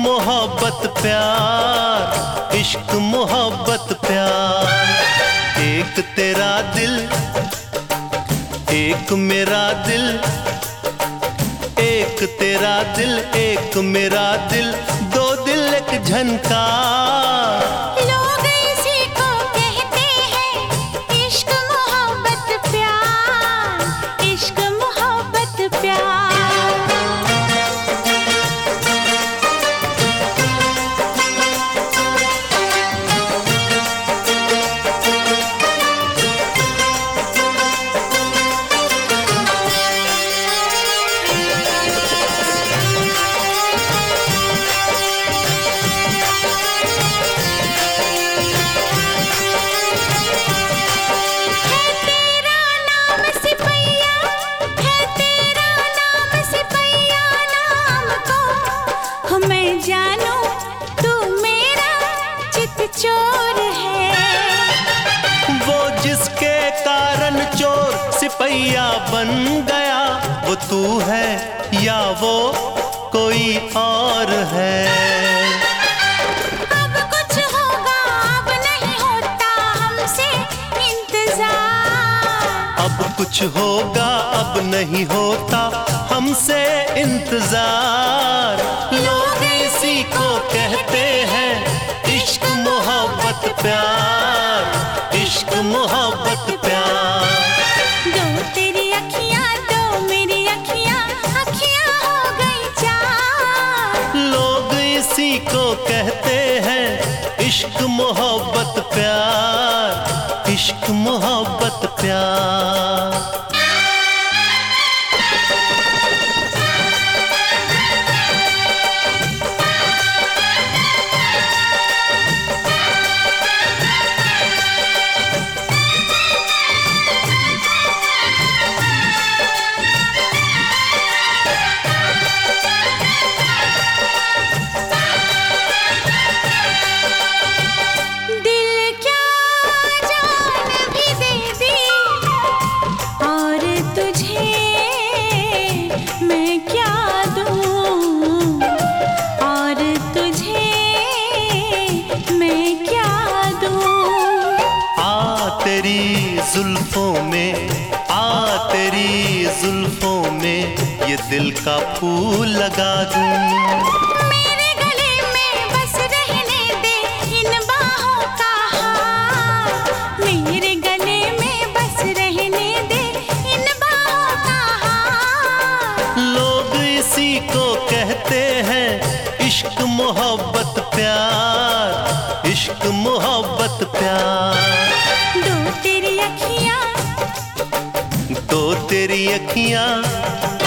मोहब्बत प्यार, इश्क, मोहब्बत प्यार। एक तेरा दिल, एक मेरा दिल। एक तेरा दिल, एक मेरा दिल। दो दिल, एक झनका चोर सिपैया बन गया। वो तू है या वो कोई और है? अब कुछ होगा अब नहीं होता हमसे इंतज़ार। कुछ होगा अब नहीं होता हमसे इंतज़ार। लोग इसी को कहते हैं इसी को कहते हैं इश्क मोहब्बत प्यार। इश्क मोहब्बत प्यार। तेरी जुल्फों में आ तेरी जुल्फों में ये दिल का फूल लगा दूँ। मेरे गले में बस रहने दे अखियाँ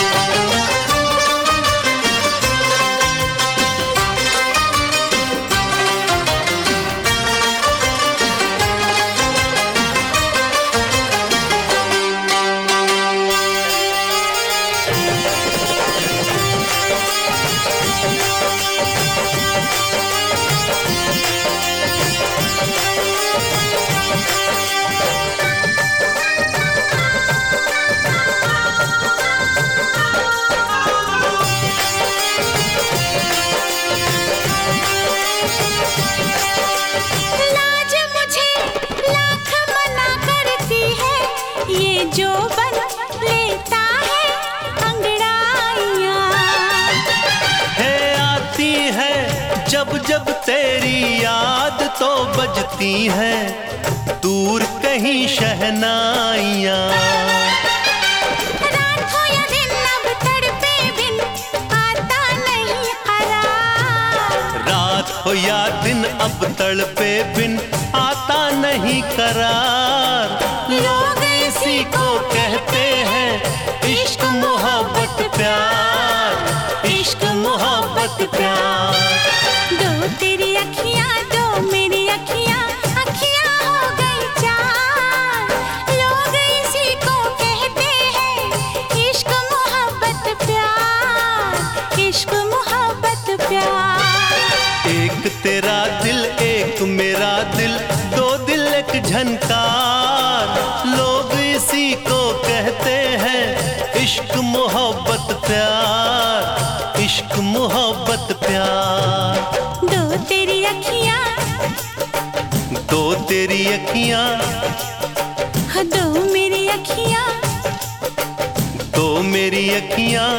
जब जब तेरी याद तो बजती है दूर कहीं शहनाइया। रात हो या दिन अब तड़पे बिन आता नहीं करार रात हो या दिन अब तड़पे बिन आता नहीं करार लोग इसी को कहते हैं इश्क मोहब्बत प्यार। इश्क मोहब्बत प्यार। तेरी अखियाँ दो मेरी अखियाँ अखियाँ मोहब्बत, प्यार। इश्क तेरा दिल, एक मेरा दिल, दो दिल, एक झनकार। लोग इसी को कहते हैं, इश्क, मोहब्बत, प्यार। इश्क, मोहब्बत, प्यार। तेरी अखियाँ। दो तेरी अखियाँ। हाँ, दो मेरी अखियाँ। दो मेरी अखियाँ।